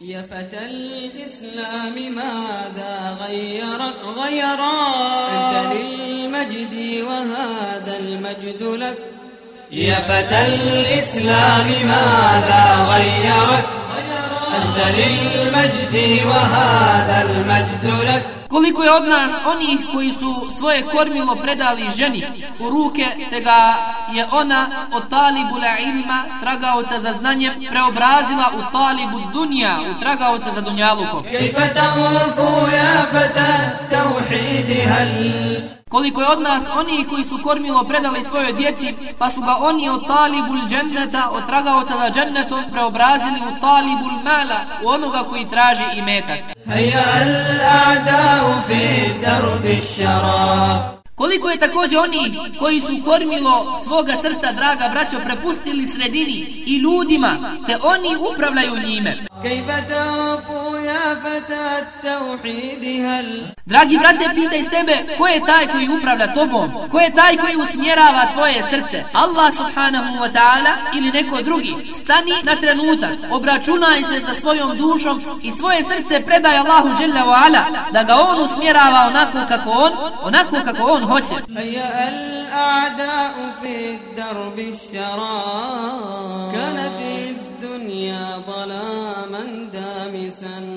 يا فتى الإسلام ماذا غيرك غيرا أنت للمجد وهذا المجد لك. يا فتى الإسلام ماذا غيرك أنت للمجد وهذا المجد لك. Koliko je od nas onih koji su svoje kormilo predali ženi u ruke, te ga je ona od talibu la ilma, tragaoca za znanje, preobrazila u talibu dunja, u tragaoca za dunjalukom. Koliko je od nas oni koji su kormilo predali svojoj djeci, pa su ga oni od talibul dženneta, od tragaoca za džennetom, preobrazili u talibul mala, u onoga koji traži i metak. Heja al-a'da'u fi darbi. Koliko je također oni koji su kormilo svoga srca, draga braćo, prepustili sredini i ljudima, te oni upravljaju njime. Dragi brate, pitaj sebe, ko je taj koji upravlja tobom? Ko je taj koji usmjerava tvoje srce? Allah subhanahu wa ta'ala ili neko drugi? Stani na trenutak, obračunaj se sa svojom dušom i svoje srce predaj Allahu jalla wa ala, da ga on usmjerava onako kako on, onako kako on hoće. هيا الأعداء في الدرب الشراب كانت الدنيا ظلاما دامسا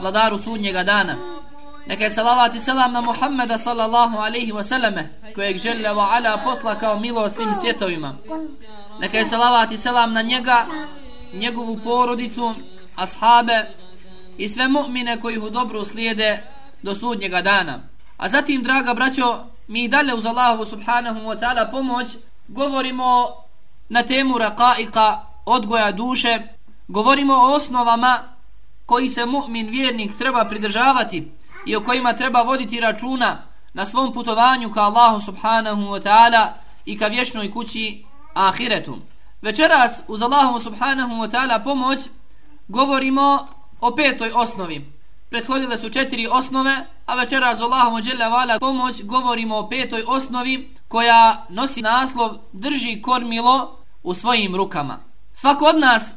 vladaru sudnjega dana. Neka je salavat i selam na Muhammeda sallallahu alaihi wa sallame, kojeg žele wa ala posla kao milo svim svjetovima. Neka je salavat i selam na njega, njegovu porodicu, ashabe i sve mu'mine koji ih dobro slijede do sudnjega dana. A zatim, draga braćo, mi dalje uz Allahu subhanahu wa ta'ala pomoć govorimo na temu raqaika odgoja duše, govorimo o osnovama koji se mu'min vjernik treba pridržavati i o kojima treba voditi računa na svom putovanju ka Allahu subhanahu wa ta'ala i ka vječnoj kući ahiretu. Večeras uz Allahu subhanahu wa ta'ala pomoć govorimo o petoj osnovi. Prethodile su četiri osnove, a večeras Allahu dželle vala pomoć govorimo o petoj osnovi koja nosi naslov drži kormilo u svojim rukama. Svako od nas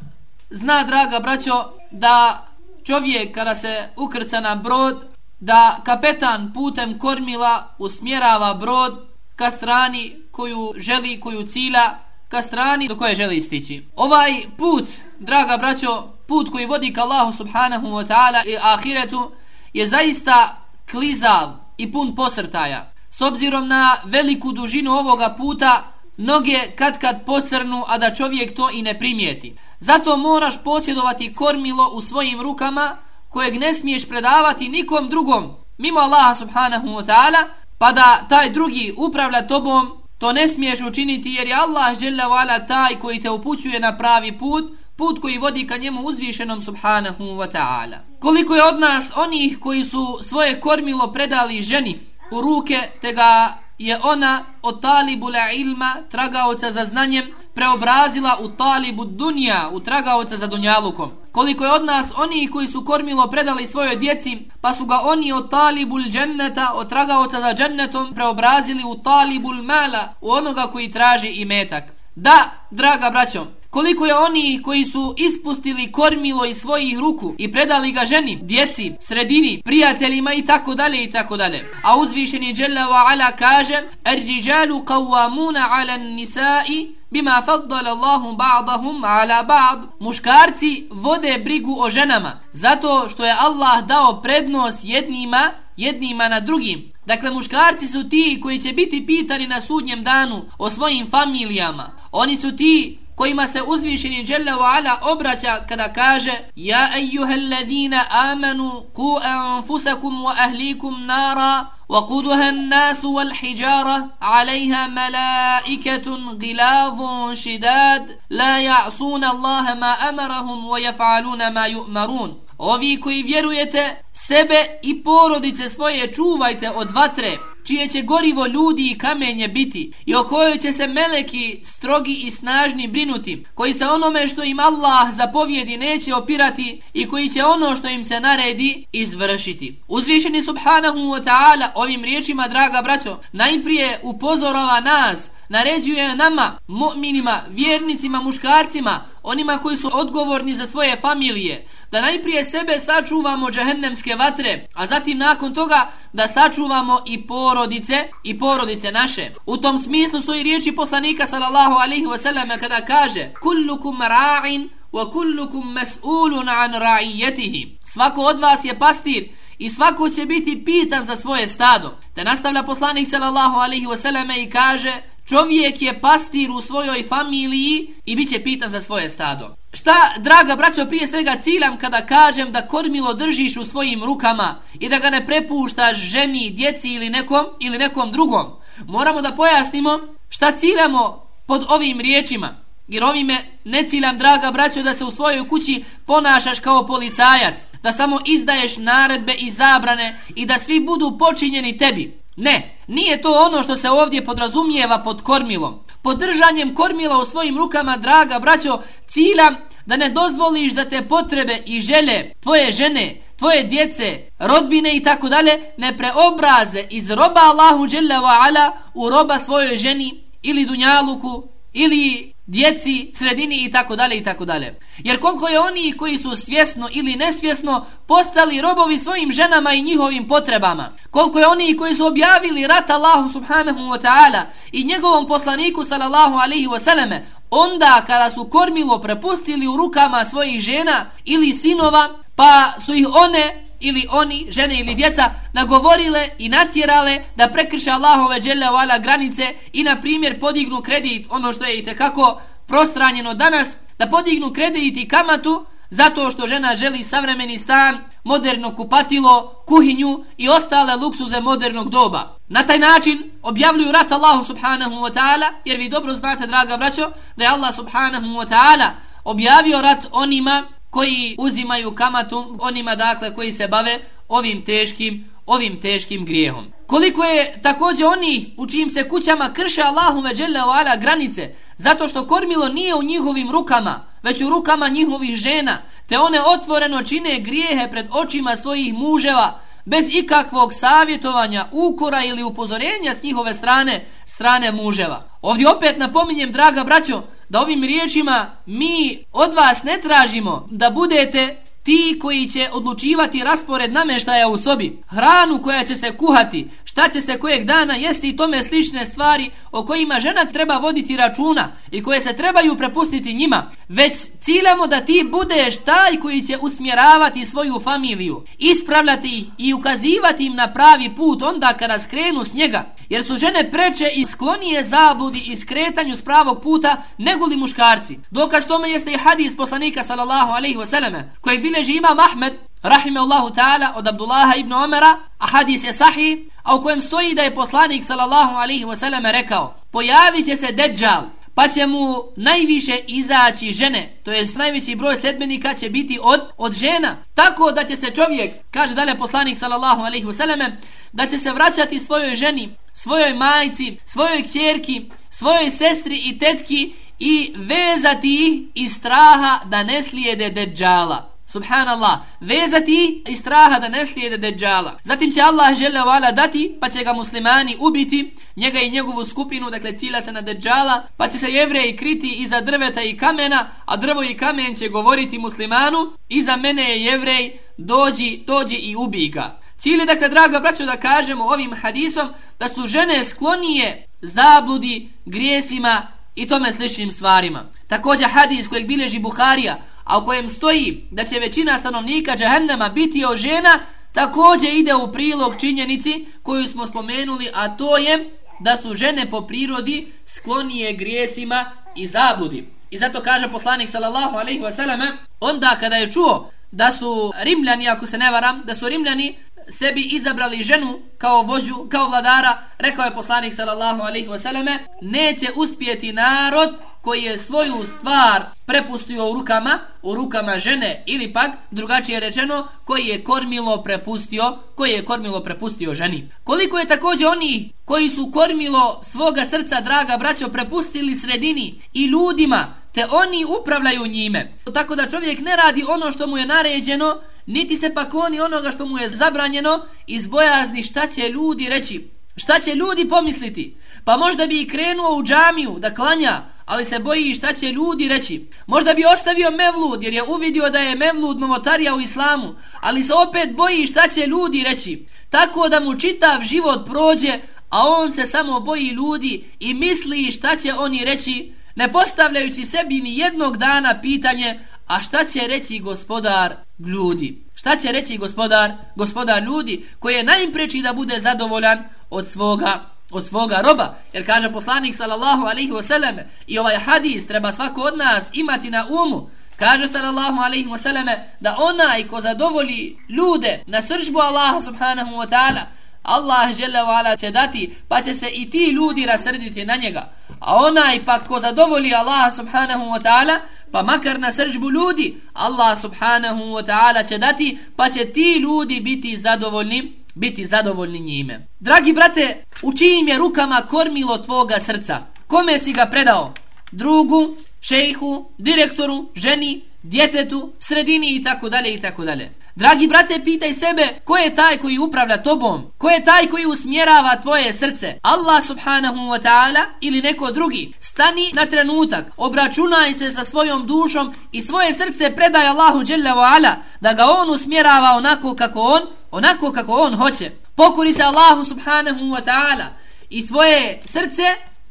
zna, draga braćo, da čovjek kada se ukrca na brod, da kapetan putem kormila usmjerava brod ka strani koju želi, koju cilja, ka strani do koje želi stići. Ovaj put, draga braćo, put koji vodi ka Allahu subhanahu wa ta'ala i ahiretu, je zaista klizav i pun posrtaja. S obzirom na veliku dužinu ovoga puta, noge kad kad posrnu, a da čovjek to i ne primijeti. Zato moraš posjedovati kormilo u svojim rukama, kojeg ne smiješ predavati nikom drugom, mimo Allaha subhanahu wa ta'ala, pa da taj drugi upravlja tobom, to ne smiješ učiniti jer je Allah žele vala taj koji te upućuje na pravi put, put koji vodi ka njemu uzvišenom subhanahu wa ta'ala. Koliko je od nas onih koji su svoje kormilo predali ženi u ruke, te ga je ona od talibu la ilma, tragaoca za znanjem, preobrazila u talibu dunja, u tragaoca za dunjalukom. koliko je od nas oni koji su kormilo predali svojoj djeci, pa su ga oni od talibul dženneta, od tragaoca za džennetom, preobrazili u talibul mala, u onoga koji traži i metak. Da, draga braćo, koliko je oni koji su ispustili kormilo iz svojih ruku i predali ga ženi, djeci, sredini, prijateljima i tako dalje i tako dalje. A uzvišeni Jalla wa Ala kaže "Er-rijalu qawwamuna ala nisai bima faddala Allahu ba'dahum ala ba'd. Muškarci vode brigu o ženama zato što je Allah dao prednost jednima, jednima na drugim. Dakle, muškarci su ti koji će biti pitani na sudnjem danu o svojim familijama. Oni su ti kojima se uzvišeni Jalla wa Ala obraća kada kaže Ja ejuhel ladhina amanu ku anfusakum wa ahlikum nara وقودها الناس والحجارة عليها ملائكة غلاظ شداد لا يعصون الله ما أمرهم ويفعلون ما يؤمرون Ovi koji vjerujete, sebe i porodice svoje čuvajte od vatre, čije će gorivo ljudi i kamenje biti i o kojoj će se meleki strogi i snažni brinuti, koji se onome što im Allah zapovjedi neće opirati i koji će ono što im se naredi izvršiti. Uzvišeni subhanahu wa ta'ala ovim riječima, draga braćo, najprije upozorava nas, naređuje nama, mu'minima, vjernicima, muškarcima, onima koji su odgovorni za svoje familije, da najprije sebe sačuvamo džehennemske vatre, a zatim nakon toga da sačuvamo i porodice i porodice naše. U tom smislu su i riječi poslanika sallallahu alaihi wasallam kada kaže Kullukum ra'in wa kullukum mas'ulun an ra'iyatihi. Svako od vas je pastir i svako će biti pitan za svoje stado. Te nastavlja poslanik sallallahu alaihi wasallam i kaže Čovjek je pastir u svojoj familiji i bit će pitan za svoje stado. Šta, draga braćo, prije svega ciljam kada kažem da kormilo držiš u svojim rukama i da ga ne prepuštaš ženi, djeci ili nekom ili nekom drugom. Moramo da pojasnimo šta ciljamo pod ovim riječima. Jer ovime ne ciljam, draga braćo, da se u svojoj kući ponašaš kao policajac, da samo izdaješ naredbe i zabrane i da svi budu počinjeni tebi. Ne, nije to ono što se ovdje podrazumijeva pod kormilom. Pod držanjem kormila u svojim rukama, draga braćo, cilja da ne dozvoliš da te potrebe i želje tvoje žene, tvoje djece, rodbine i tako dalje ne preobraze iz roba Allahu Jalla wa Ala u roba svojoj ženi ili dunjaluku ili djeci, sredini i tako dalje i tako dalje. Jer koliko je oni koji su svjesno ili nesvjesno postali robovi svojim ženama i njihovim potrebama. Koliko je oni koji su objavili rat Allahu subhanahu wa ta'ala i njegovom poslaniku sallallahu alaihi wa sallame onda kada su kormilo prepustili u rukama svojih žena ili sinova pa su ih one ili oni, žene ili djeca, nagovorile i natjerale da prekrše Allahove dželle ala granice i na primjer podignu kredit, ono što je i tekako prostranjeno danas, da podignu kredit i kamatu zato što žena želi savremeni stan, moderno kupatilo, kuhinju i ostale luksuze modernog doba. Na taj način objavljuju rat Allahu subhanahu wa ta'ala, jer vi dobro znate, draga braćo, da je Allah subhanahu wa ta'ala objavio rat onima koji uzimaju kamatu onima dakle koji se bave ovim teškim ovim teškim grijehom. Koliko je također oni u čijim se kućama krše Allahu međele ala granice zato što kormilo nije u njihovim rukama već u rukama njihovih žena te one otvoreno čine grijehe pred očima svojih muževa bez ikakvog savjetovanja, ukora ili upozorenja s njihove strane, strane muževa. Ovdje opet napominjem, draga braćo, da ovim riječima mi od vas ne tražimo da budete ti koji će odlučivati raspored nameštaja u sobi, hranu koja će se kuhati, šta će se kojeg dana jesti i tome slične stvari o kojima žena treba voditi računa i koje se trebaju prepustiti njima, već ciljamo da ti budeš taj koji će usmjeravati svoju familiju, ispravljati ih i ukazivati im na pravi put onda kada skrenu s njega, jer su žene preče i sklonije zabludi i skretanju s pravog puta nego li muškarci. Dokaz tome jeste i hadis poslanika sallallahu alaihi wasallam, kojeg bileži imam Ahmed, rahimeullahu ta'ala, od Abdullaha ibn Omera, a hadis je sahih, a u kojem stoji da je poslanik sallallahu alaihi wasallam rekao, pojavit će se deđal, pa će mu najviše izaći žene, to jest najveći broj sledbenika će biti od, od žena, tako da će se čovjek, kaže dalje poslanik sallallahu alaihi wasallam, da će se vraćati svojoj ženi, svojoj majci, svojoj kćerki, svojoj sestri i tetki i vezati ih iz straha da ne slijede deđala. Subhanallah, vezati iz straha da ne slijede deđala. Zatim će Allah žele vala dati, pa će ga muslimani ubiti, njega i njegovu skupinu, dakle cilja se na deđala, pa će se jevreji kriti iza drveta i kamena, a drvo i kamen će govoriti muslimanu, iza mene je jevrej, dođi, dođi i ubij ga. Cilj je dakle, draga braćo, da kažemo ovim hadisom da su žene sklonije zabludi, grijesima i tome sličnim stvarima. Također hadis kojeg bileži Buharija, a u kojem stoji da će većina stanovnika džahennema biti o žena, također ide u prilog činjenici koju smo spomenuli, a to je da su žene po prirodi sklonije grijesima i zabludi. I zato kaže poslanik sallallahu alaihi wasallam, onda kada je čuo da su rimljani, ako se ne varam, da su rimljani sebi izabrali ženu kao vođu, kao vladara, rekao je poslanik sallallahu alaihi wasallame, neće uspjeti narod koji je svoju stvar prepustio u rukama, u rukama žene ili pak drugačije rečeno koji je kormilo prepustio, koji je kormilo prepustio ženi. Koliko je također oni koji su kormilo svoga srca draga braćo prepustili sredini i ljudima te oni upravljaju njime. Tako da čovjek ne radi ono što mu je naređeno, niti se pa koni onoga što mu je zabranjeno iz bojazni šta će ljudi reći. Šta će ljudi pomisliti? Pa možda bi i krenuo u džamiju da klanja, ali se boji šta će ljudi reći. Možda bi ostavio mevlud jer je uvidio da je mevlud novotarija u islamu, ali se opet boji šta će ljudi reći. Tako da mu čitav život prođe, a on se samo boji ljudi i misli šta će oni reći, ne postavljajući sebi ni jednog dana pitanje, a šta će reći gospodar ljudi? Šta će reći gospodar, gospodar ljudi koji je najimpreči da bude zadovoljan od svoga od svoga roba. Jer kaže poslanik sallallahu alaihi wasallam i ovaj hadis treba svako od nas imati na umu. Kaže sallallahu alaihi wasallam da onaj ko zadovolji ljude na sržbu Allaha subhanahu wa ta'ala Allah žele ala će dati pa će se i ti ljudi rasrditi na njega. A onaj pa ko zadovolji Allaha subhanahu wa ta'ala pa makar na sržbu ljudi Allah subhanahu wa ta'ala će dati pa će ti ljudi biti zadovoljni biti zadovoljni njime. Dragi brate, u čijim je rukama kormilo tvoga srca? Kome si ga predao? Drugu, šejhu, direktoru, ženi, djetetu, sredini i tako dalje i tako dalje. Dragi brate, pitaj sebe ko je taj koji upravlja tobom? Ko je taj koji usmjerava tvoje srce? Allah subhanahu wa ta'ala ili neko drugi? Stani na trenutak, obračunaj se sa svojom dušom i svoje srce predaj Allahu wa ala da ga on usmjerava onako kako on onako kako on hoće. Pokori se Allahu subhanahu wa ta'ala i svoje srce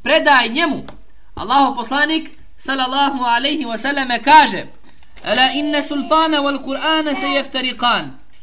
predaj njemu. Allahu poslanik sallallahu alaihi wa sallam kaže Ala inna sultana wal Qur'ana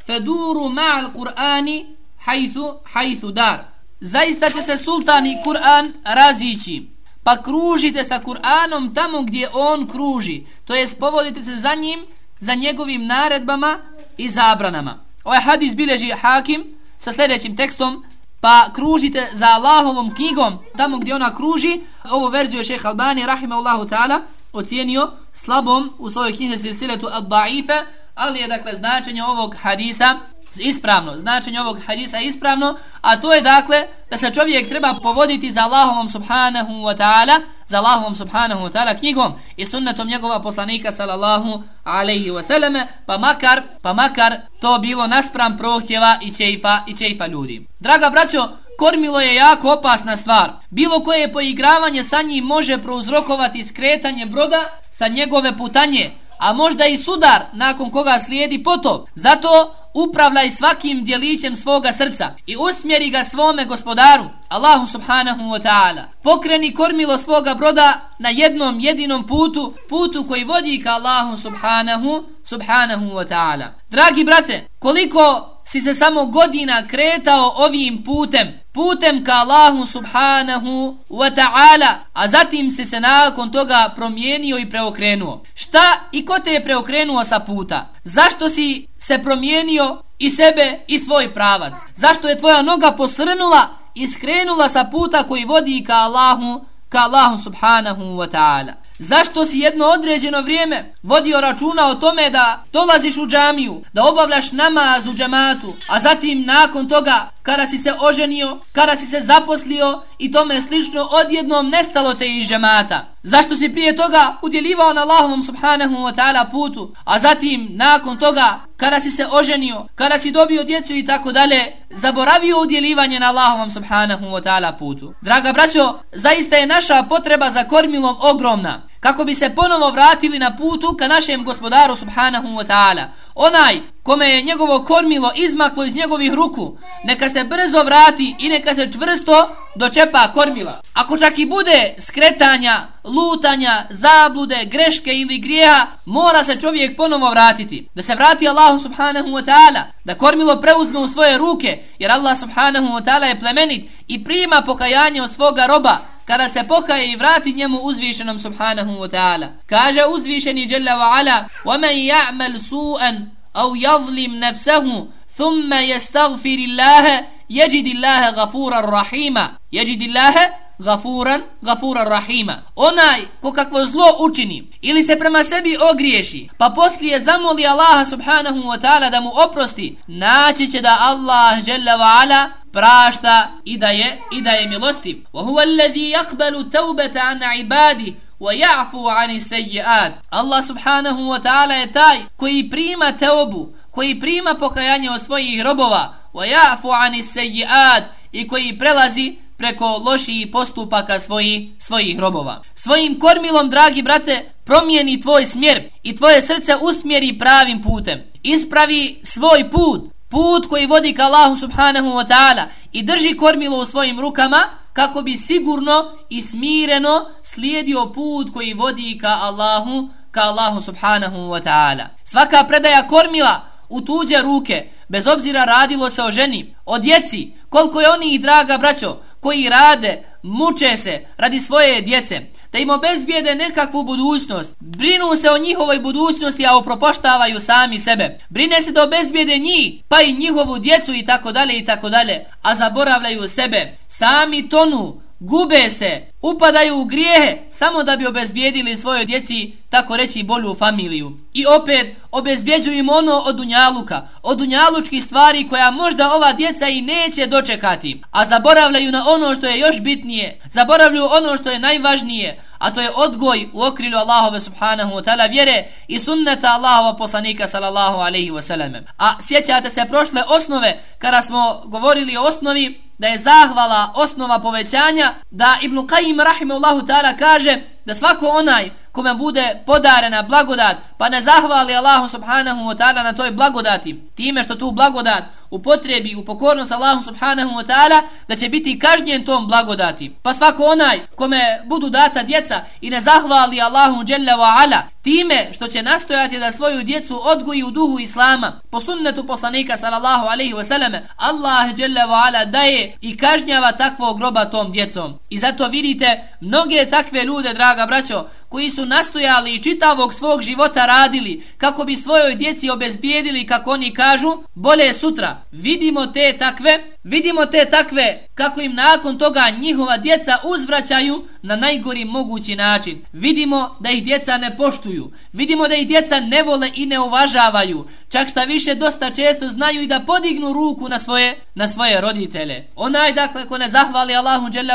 فدوروا مع القرآن حيث Qur'ani دار hajthu dar. Zaista će se sultan i Kur'an razići pa kružite sa Kur'anom tamo gdje on kruži. To jest povodite se za njim, za njegovim naredbama i zabranama. Ovaj hadis bileži hakim sa sljedećim tekstom pa kružite za Allahovom knjigom tamo gdje ona kruži ovu verziju šeha Albani rahimahullahu ta'ala ocijenio slabom u svojoj knjizi silsiletu ad-da'ife ali je dakle značenje ovog hadisa ispravno, značenje ovog hadisa ispravno, a to je dakle da se čovjek treba povoditi za Allahom subhanahu wa ta'ala, za Allahom subhanahu wa ta'ala knjigom i sunnetom njegova poslanika sallallahu alaihi wa sallame, pa makar, pa makar to bilo naspram prohtjeva i čeifa, i čeifa ljudi. Draga braćo, kormilo je jako opasna stvar. Bilo koje poigravanje sa njim može prouzrokovati skretanje broda sa njegove putanje, a možda i sudar nakon koga slijedi potop. Zato upravljaj svakim djelićem svoga srca i usmjeri ga svome gospodaru, Allahu subhanahu wa ta'ala. Pokreni kormilo svoga broda na jednom jedinom putu, putu koji vodi ka Allahu subhanahu, subhanahu wa ta'ala. Dragi brate, koliko si se samo godina kretao ovim putem, putem ka Allahu subhanahu wa ta'ala, a zatim si se nakon toga promijenio i preokrenuo. Šta i ko te je preokrenuo sa puta? Zašto si se promijenio i sebe i svoj pravac? Zašto je tvoja noga posrnula i skrenula sa puta koji vodi ka Allahu, ka Allahu subhanahu wa ta'ala? Zašto si jedno određeno vrijeme vodio računa o tome da dolaziš u džamiju, da obavljaš namaz u džamatu, a zatim nakon toga kada si se oženio, kada si se zaposlio i tome slično odjednom nestalo te iz džamata. Zašto si prije toga udjelivao na Allahovom subhanahu wa ta'ala putu, a zatim nakon toga kada si se oženio, kada si dobio djecu i tako dalje, zaboravio udjelivanje na Allahovom subhanahu wa ta'ala putu. Draga braćo, zaista je naša potreba za kormilom ogromna kako bi se ponovo vratili na putu ka našem gospodaru subhanahu wa ta'ala. Onaj kome je njegovo kormilo izmaklo iz njegovih ruku, neka se brzo vrati i neka se čvrsto dočepa kormila. Ako čak i bude skretanja, lutanja, zablude, greške ili grijeha, mora se čovjek ponovo vratiti. Da se vrati Allahu subhanahu wa ta'ala, da kormilo preuzme u svoje ruke, jer Allah subhanahu wa ta'ala je plemenit i prima pokajanje od svoga roba, kada se pokaje i vrati njemu uzvišenom subhanahu wa ta'ala. Kaže uzvišeni jalla wa ala, وَمَنْ يَعْمَلْ سُوءًا أَوْ يَظْلِمْ نَفْسَهُ ثُمَّ يَسْتَغْفِرِ اللَّهَ يَجِدِ اللَّهَ غَفُورًا رَحِيمًا يَجِدِ اللَّهَ gafuran, gafuran rahima. Onaj ko kakvo zlo učini ili se prema sebi ogriješi, pa poslije zamoli Allaha subhanahu wa ta'ala da mu oprosti, naći će da Allah žele wa ala prašta i da je i da je milostiv. Wa huwa alladhi yaqbalu tawbata an ibadi wa ya'fu an sayyi'at. Allah subhanahu wa ta'ala je taj koji prima teobu, koji prima pokajanje od svojih robova, wa ya'fu an sayyi'at i koji prelazi preko loših postupaka svojih svojih robova. Svojim kormilom, dragi brate, promijeni tvoj smjer i tvoje srce usmjeri pravim putem. Ispravi svoj put, put koji vodi ka Allahu subhanahu wa ta'ala i drži kormilo u svojim rukama kako bi sigurno i smireno slijedio put koji vodi ka Allahu, ka Allahu subhanahu wa ta'ala. Svaka predaja kormila u tuđe ruke, bez obzira radilo se o ženi, o djeci, koliko je oni i draga braćo, koji rade, muče se radi svoje djece, da im obezbijede nekakvu budućnost, brinu se o njihovoj budućnosti, a upropoštavaju sami sebe. Brine se da obezbijede njih, pa i njihovu djecu i tako dalje i tako dalje, a zaboravljaju sebe. Sami tonu, gube se, upadaju u grijehe samo da bi obezbijedili svojoj djeci tako reći bolju familiju. I opet obezbjeđuju im ono od dunjaluka, od dunjalučkih stvari koja možda ova djeca i neće dočekati, a zaboravljaju na ono što je još bitnije, zaboravljaju ono što je najvažnije, a to je odgoj u okrilju Allahove subhanahu wa ta'ala vjere i sunneta Allahova poslanika sallallahu alaihi wa sallam. A sjećate se prošle osnove kada smo govorili o osnovi da je zahvala osnova povećanja da Ibn Qayyim rahimahullahu ta'ala kaže da svako onaj kome bude podarena blagodat pa ne zahvali Allahu subhanahu wa ta'ala na toj blagodati time što tu blagodat upotrebi u pokornost Allahu subhanahu wa ta'ala da će biti kažnjen tom blagodati. Pa svako onaj kome budu data djeca i ne zahvali Allahu dželle wa ala time što će nastojati da svoju djecu odgoji u duhu Islama po sunnetu poslanika sallallahu alaihi wa sallam Allah dželle wa ala daje i kažnjava takvog groba tom djecom. I zato vidite mnoge takve ljude draga braćo koji su nastojali i čitavog svog života radili kako bi svojoj djeci obezbijedili kako oni kažu bolje sutra. Vidimo te takve vidimo te takve kako im nakon toga njihova djeca uzvraćaju na najgori mogući način. Vidimo da ih djeca ne poštuju vidimo da ih djeca ne vole i ne uvažavaju. Čak šta više dosta često znaju i da podignu ruku na svoje na svoje roditelje. Onaj dakle ko ne zahvali Allahu dželle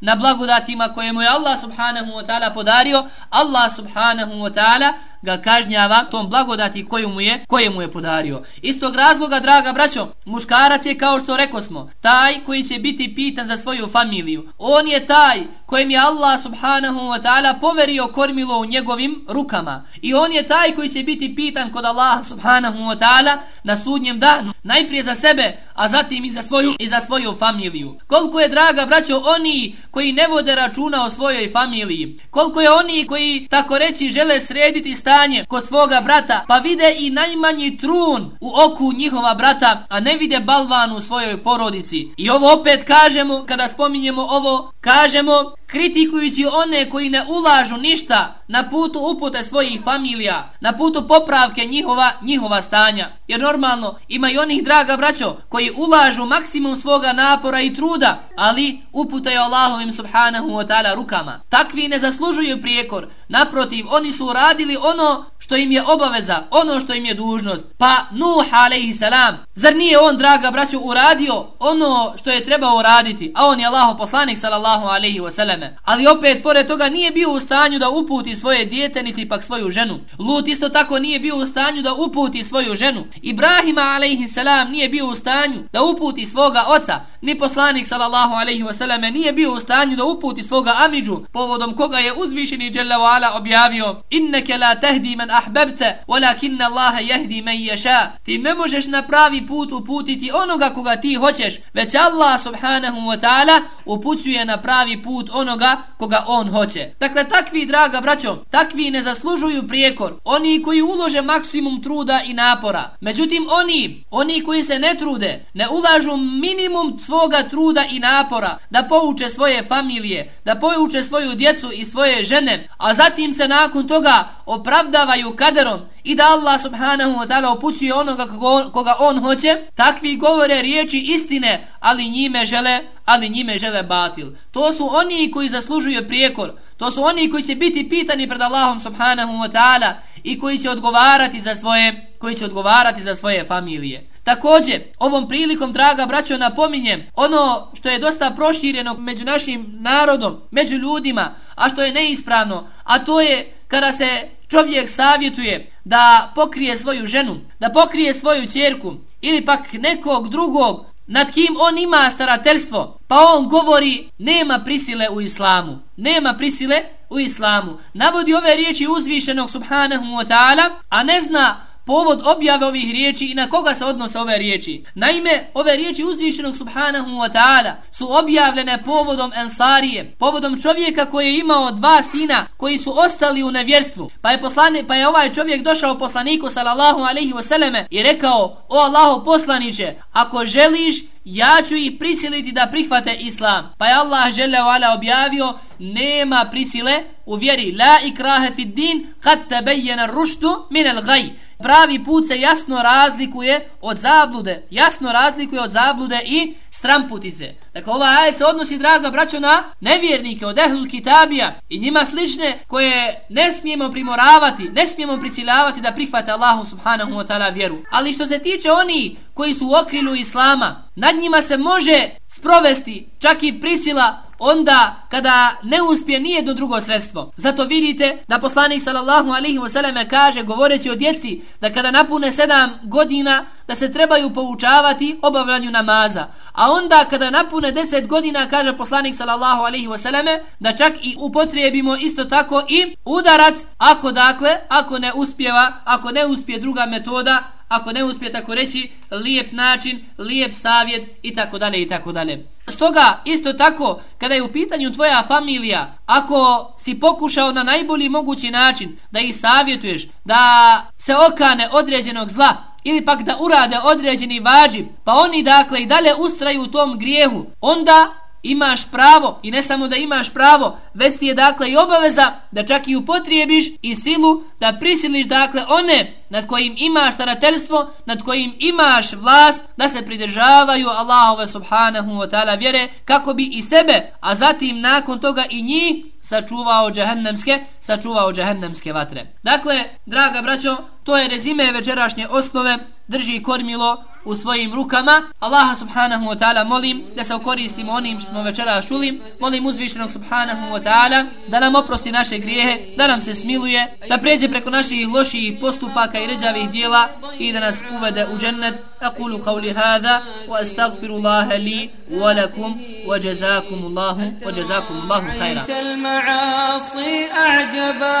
na blagodatima koje mu je Allah subhanahu wa taala podario Allah subhanahu wa ta'ala ga kažnjava tom blagodati koju mu je koje mu je podario. Istog razloga, draga braćo, muškarac je kao što reko smo, taj koji će biti pitan za svoju familiju. On je taj kojem je Allah subhanahu wa ta'ala poverio kormilo u njegovim rukama. I on je taj koji će biti pitan kod Allah subhanahu wa ta'ala na sudnjem danu. Najprije za sebe, a zatim i za svoju i za svoju familiju. Koliko je, draga braćo, oni koji ne vode računa o svojoj familiji. Koliko je oni koji, tako reći, žele srediti stanje stanje kod svoga brata, pa vide i najmanji trun u oku njihova brata, a ne vide balvan u svojoj porodici. I ovo opet kažemo, kada spominjemo ovo, kažemo kritikujući one koji ne ulažu ništa na putu upute svojih familija, na putu popravke njihova, njihova stanja. Jer normalno ima i onih draga braćo koji ulažu maksimum svoga napora i truda, ali uputaju Allahovim subhanahu wa ta'ala rukama. Takvi ne zaslužuju prijekor, naprotiv oni su uradili ono što im je obaveza, ono što im je dužnost. Pa Nuh alaihi salam, zar nije on draga braćo uradio ono što je trebao uraditi, a on je Allahov poslanik sallallahu alaihi wa sallame. Ali opet pored toga nije bio u stanju da uputi svoje dijete niti pak svoju ženu. Lut isto tako nije bio u stanju da uputi svoju ženu. Ibrahima alaihi salam nije bio u stanju da uputi svoga oca. Ni poslanik sallallahu alaihi wasallam nije bio u stanju da uputi svoga amidžu povodom koga je uzvišeni Jalla wa ala objavio Inneke la tehdi man ahbebte walakin Allahe jehdi men ješa Ti ne možeš na pravi put uputiti onoga koga ti hoćeš već Allah subhanahu wa ta'ala upućuje na pravi put ono onoga koga on hoće. Dakle, takvi draga braćo, takvi ne zaslužuju prijekor. Oni koji ulože maksimum truda i napora. Međutim, oni, oni koji se ne trude, ne ulažu minimum svoga truda i napora da pouče svoje familije, da pouče svoju djecu i svoje žene, a zatim se nakon toga opravdavaju kaderom i da Allah subhanahu wa ta'ala upućuje onoga koga on hoće, takvi govore riječi istine, ali njime žele, ali njime žele batil. To su oni koji zaslužuju prijekor, to su oni koji će biti pitani pred Allahom subhanahu wa ta'ala i koji će odgovarati za svoje koji će odgovarati za svoje familije. Također, ovom prilikom, draga braćo, napominjem ono što je dosta prošireno među našim narodom, među ljudima, a što je neispravno, a to je kada se čovjek savjetuje da pokrije svoju ženu, da pokrije svoju čerku ili pak nekog drugog nad kim on ima starateljstvo, pa on govori nema prisile u islamu. Nema prisile u islamu. Navodi ove riječi uzvišenog subhanahu wa ta'ala, a ne zna povod objave ovih riječi i na koga se odnose ove riječi. Naime, ove riječi uzvišenog subhanahu wa ta'ala su objavljene povodom ensarije, povodom čovjeka koji je imao dva sina koji su ostali u nevjerstvu. Pa je, poslani, pa je ovaj čovjek došao poslaniku sallallahu alaihi wasallame i rekao, o Allaho poslaniće, ako želiš, ja ću ih prisiliti da prihvate islam. Pa je Allah žele ala objavio, nema prisile u vjeri, la ikrahe fid din, kad tebejena ruštu minel gaj pravi put se jasno razlikuje od zablude, jasno razlikuje od zablude i stramputice. Dakle, ova ajet se odnosi, draga braćo, na nevjernike od ehlul kitabija i njima slične koje ne smijemo primoravati, ne smijemo prisiljavati da prihvate Allahu subhanahu wa ta'ala vjeru. Ali što se tiče oni koji su u okrilu Islama, nad njima se može sprovesti čak i prisila onda kada ne uspije nije do drugo sredstvo. Zato vidite da poslanik sallallahu alaihi ve selleme kaže govoreći o djeci da kada napune sedam godina da se trebaju poučavati obavljanju namaza. A onda kada napune deset godina kaže poslanik sallallahu alaihi ve selleme da čak i upotrijebimo isto tako i udarac ako dakle, ako ne uspjeva, ako ne uspije druga metoda, ako ne uspije tako reći lijep način, lijep savjet i tako dalje i tako dalje. Stoga isto tako kada je u pitanju tvoja familija, ako si pokušao na najbolji mogući način da ih savjetuješ, da se okane određenog zla ili pak da urade određeni vađib, pa oni dakle i dalje ustraju u tom grijehu, onda imaš pravo i ne samo da imaš pravo, već ti je dakle i obaveza da čak i upotrijebiš i silu da prisiliš dakle one nad kojim imaš starateljstvo, nad kojim imaš vlast da se pridržavaju Allahove subhanahu wa ta'ala vjere kako bi i sebe, a zatim nakon toga i njih sačuvao džehennemske, sačuvao džehennemske vatre. Dakle, draga braćo, to je rezime večerašnje osnove, drži kormilo u svojim rukama. Allaha subhanahu wa ta'ala molim da se okoristimo onim što smo večera šuli. Molim uzvišenog subhanahu wa ta'ala da nam oprosti naše grijehe, da nam se smiluje, da pređe preko naših loših postupaka i ređavih dijela إذا أسأبد أجند أقول قولي هذا وأستغفر الله لي ولكم وجزاكم الله وجزاكم الله خيرا. المعاصي أعجبا.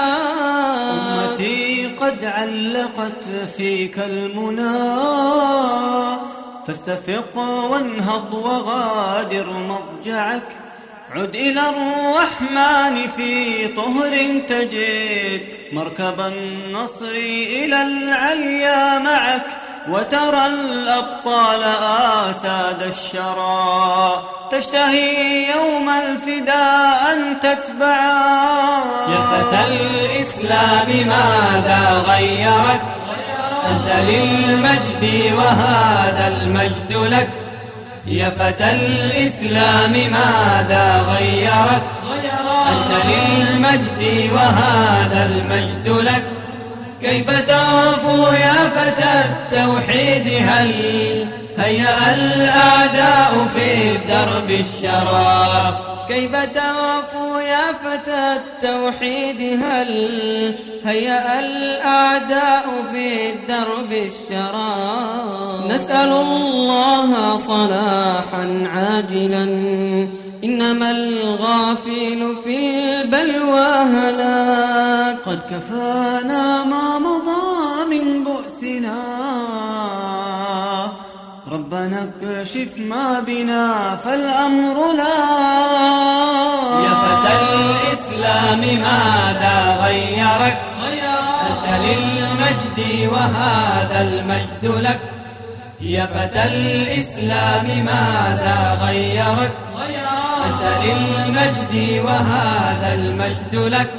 أمتي قد علقت فيك المنى. فاستفق وانهض وغادر مضجعك عد إلى الرحمن في طهر تجد مركب النصر إلى العليا معك وترى الأبطال آساد الشرى تشتهي يوم الفداء أن تتبعا يا فتى الإسلام ماذا غيرك أنت للمجد وهذا المجد لك. يا فتى الإسلام ماذا غيرك أنت للمجد وهذا المجد لك. كيف تغفو يا فتى التوحيد؟ هل هيأ الأعداء في درب الشراب؟ كيف تغفو يا فتى التوحيد؟ هل هيأ الأعداء في درب الشراب؟ نسأل الله صلاحا عاجلا. إنما الغافل في البلوى هلاك. قد كفانا ما مضى من بؤسنا. ربنا اكشف ما بنا فالأمر لا. يا فتى الإسلام ماذا غيرك؟ أنت للمجد وهذا المجد لك. يا فتى الإسلام ماذا غيرك؟ أنت للمجد وهذا المجد لك.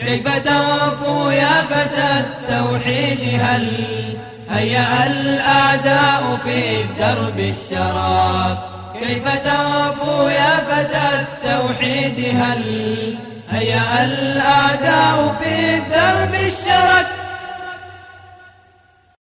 كيف تغفو يا فتى التوحيد هل هيأ الأعداء في درب الشراك كيف تغفو يا فتى التوحيد هل؟ هيأ الأعداء في درب الشراك